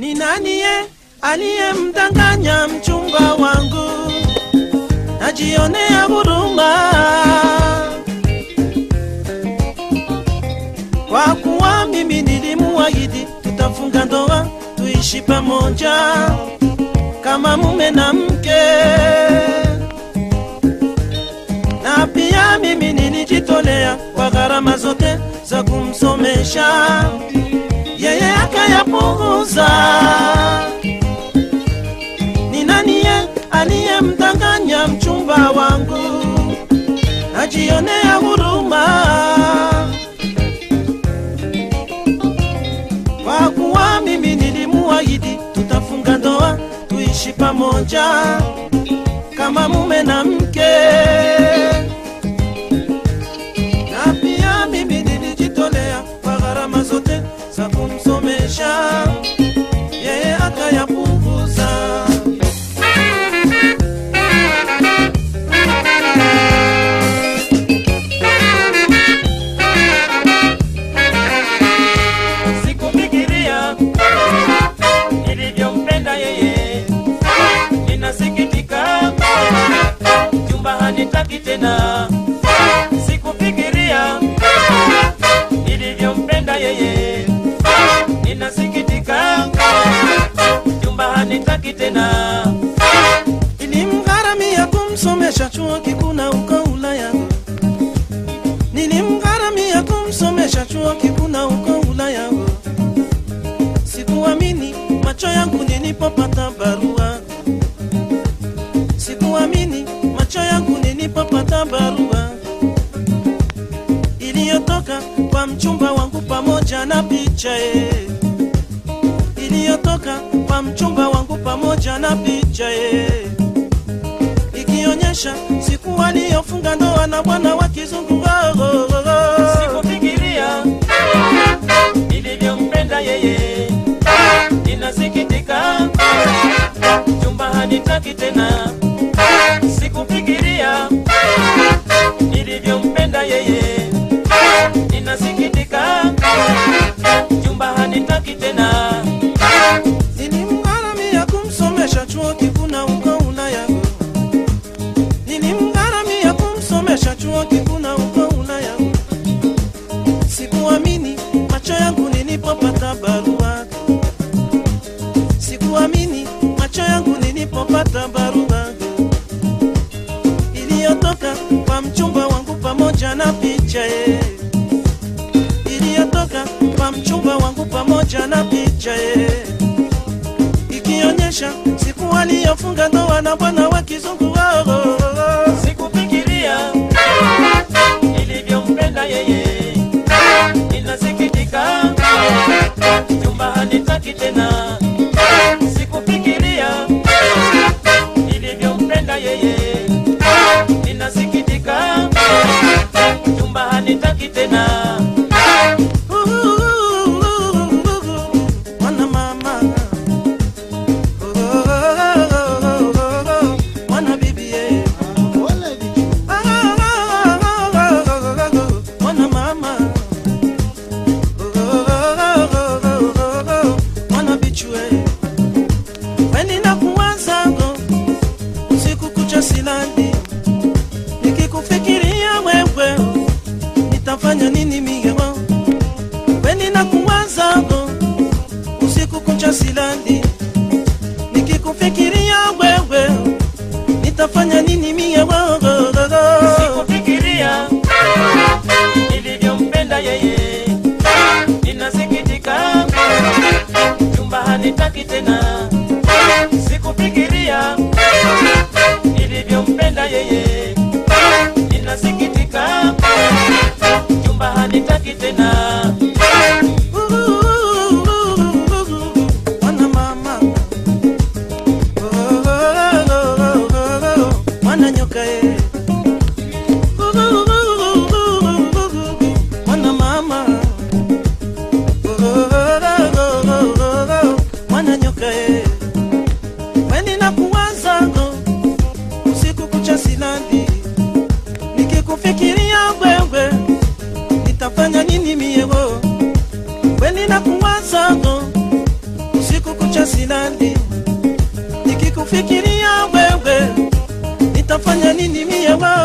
Ni naniye aliyemdanganya mchumba wangu? Najionea huruma. Kwa kuwa mimi nilimuahidi tutafunga ndoa, tuishi pamoja. Kama mume na mke, na pia mimi nilijitolea kwa gharama zote za kumsomesha akayapunguza. Ni naniye aliyemdanganya mchumba wangu? Najionea huruma kwa kuwa mimi nilimuahidi tutafunga ndoa, tuishi pamoja kama mume na mke, hanitaki tena. Nilimgharamia kumsomesha chuo kikuu na uko Ulaya. Nilimgharamia kumsomesha chuo kikuu na uko Ulaya. Sikuamini macho yangu nilipopata barua. Sikuamini macho yangu nilipopata barua iliyotoka kwa mchumba wangu pamoja na picha ye pamoja na picha ye ikionyesha siku aliyofunga ndoa na bwana wa kizungu oh, oh, oh. Sikufikiria nilivyompenda yeye, ninasikitika chumba hanitaki tena. Pamoja na picha ye ikionyesha siku aliyofunga ndoa na bwana wa kizungu wao. oh, oh. Sikufikiria ilivyompenda yeye, inasikitika nyumba hanitaki tena. Sikufikiria ilivyompenda yeye, inasikitika nyumba tena. Usiku silali, nikikufikiria wewe nitafanya nini Sikufikiria. Nilivyompenda yeye, ninasikitika nyumba hanitaki tena. Sikufikiria. Yeye, ninasikitika nyumba hanitaki tena. Silali nikikufikiria wewe nitafanya nini mie wao